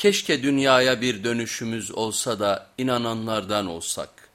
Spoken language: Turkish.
Keşke dünyaya bir dönüşümüz olsa da inananlardan olsak.